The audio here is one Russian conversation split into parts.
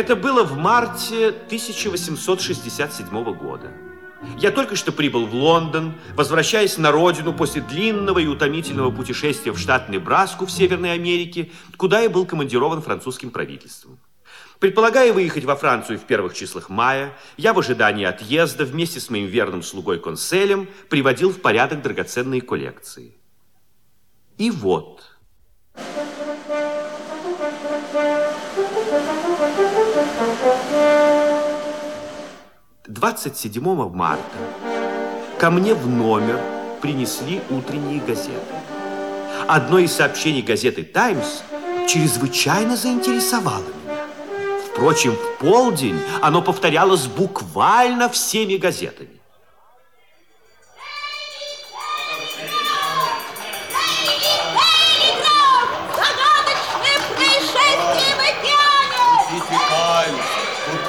Это было в марте 1867 года. Я только что прибыл в Лондон, возвращаясь на родину после длинного и утомительного путешествия в штат Небраску в Северной Америке, куда я был командирован французским правительством. Предполагая выехать во Францию в первых числах мая, я в ожидании отъезда вместе с моим верным слугой Конселем приводил в порядок драгоценные коллекции. И вот... 27 марта ко мне в номер принесли утренние газеты. Одно из сообщений газеты «Таймс» чрезвычайно заинтересовало меня. Впрочем, в полдень оно повторялось буквально всеми газетами.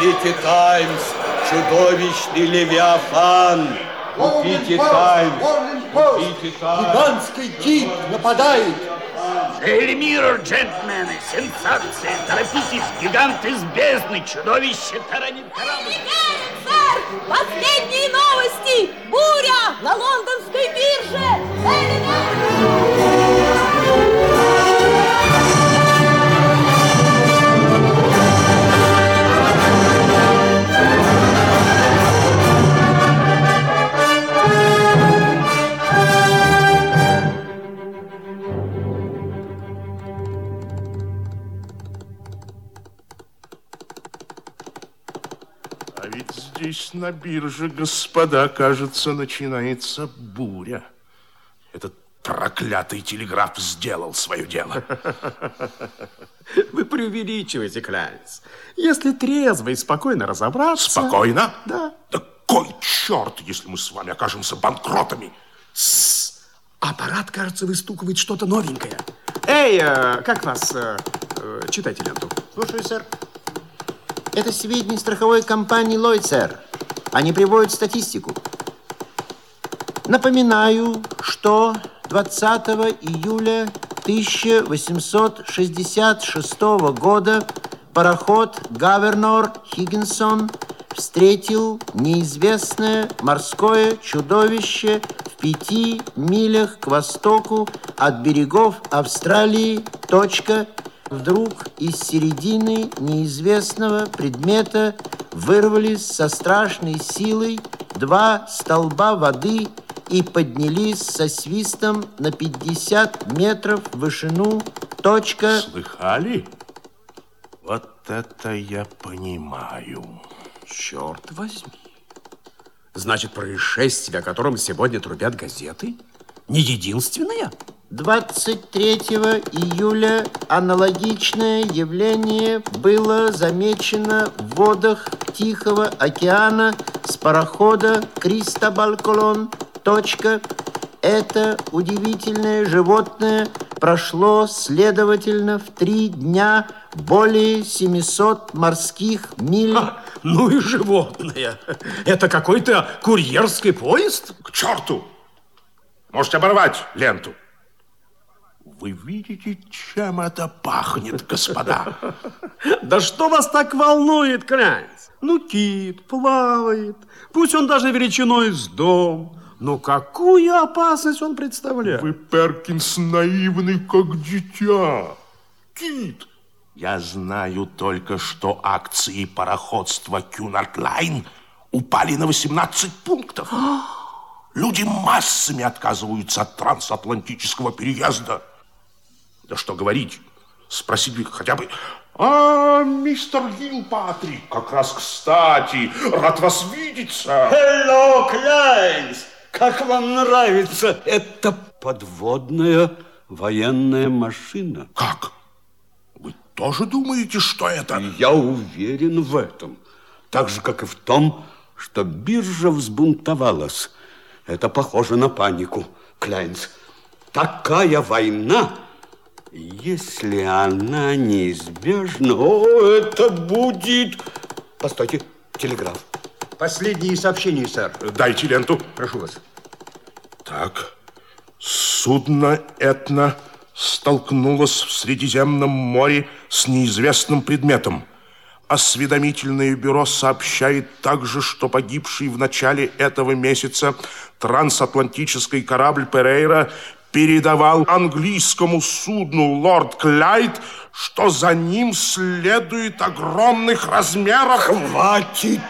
Купите Таймс, чудовищный Левиафан. Купите Таймс, купите Таймс. Гигантский кит нападает. Daily Mirror, джентльмены, сенсация. Торопитесь, гигант из бездны, чудовище таранит корабль. Сэр, последние новости. Буря на лондонской бирже. Daily здесь на бирже, господа, кажется, начинается буря. Этот проклятый телеграф сделал свое дело. Вы преувеличиваете, Клайнс. Если трезво и спокойно разобраться... Спокойно? Да. Да кой черт, если мы с вами окажемся банкротами? С Аппарат, кажется, выстукивает что-то новенькое. Эй, э, как вас? Э, э, читайте ленту. Слушаю, сэр. Это сведения страховой компании Lloyd, сэр. Они приводят статистику. Напоминаю, что 20 июля 1866 года пароход Гавернор Хиггинсон встретил неизвестное морское чудовище в пяти милях к востоку от берегов Австралии. Точка Вдруг из середины неизвестного предмета вырвались со страшной силой два столба воды и поднялись со свистом на 50 метров в вышину. Точка. Слыхали? Вот это я понимаю. Черт возьми. Значит, происшествие, о котором сегодня трубят газеты, не единственное? 23 июля аналогичное явление было замечено в водах Тихого океана с парохода Кристобаль Колон. Точка. Это удивительное животное прошло, следовательно, в три дня более 700 морских миль. А, ну и животное. Это какой-то курьерский поезд? К черту! Можете оборвать ленту. Вы видите, чем это пахнет, господа? Да что вас так волнует, Крайнс? Ну, кит плавает, пусть он даже величиной с дом. Но какую опасность он представляет? Вы, Перкинс, наивный, как дитя. Кит. Я знаю только, что акции пароходства Кюнард Лайн упали на 18 пунктов. Люди массами отказываются от трансатлантического переезда. Да что говорить, спросить хотя бы... А, мистер Гилпатрик, как раз кстати, рад вас видеться. Hello, Клайнс! Как вам нравится эта подводная военная машина? Как? Вы тоже думаете, что это? Я уверен в этом. Так же, как и в том, что биржа взбунтовалась. Это похоже на панику, Клайнс. Такая война если она неизбежна, о, это будет... Постойте, телеграф. Последние сообщения, сэр. Дайте ленту. Прошу вас. Так, судно Этна столкнулось в Средиземном море с неизвестным предметом. Осведомительное бюро сообщает также, что погибший в начале этого месяца трансатлантический корабль Перейра передавал английскому судну «Лорд Клайд», что за ним следует огромных размеров... Хватит!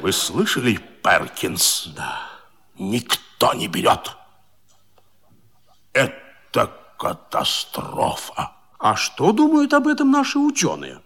Вы слышали, Перкинс? Да. Никто не берет. Это катастрофа. А что думают об этом наши ученые?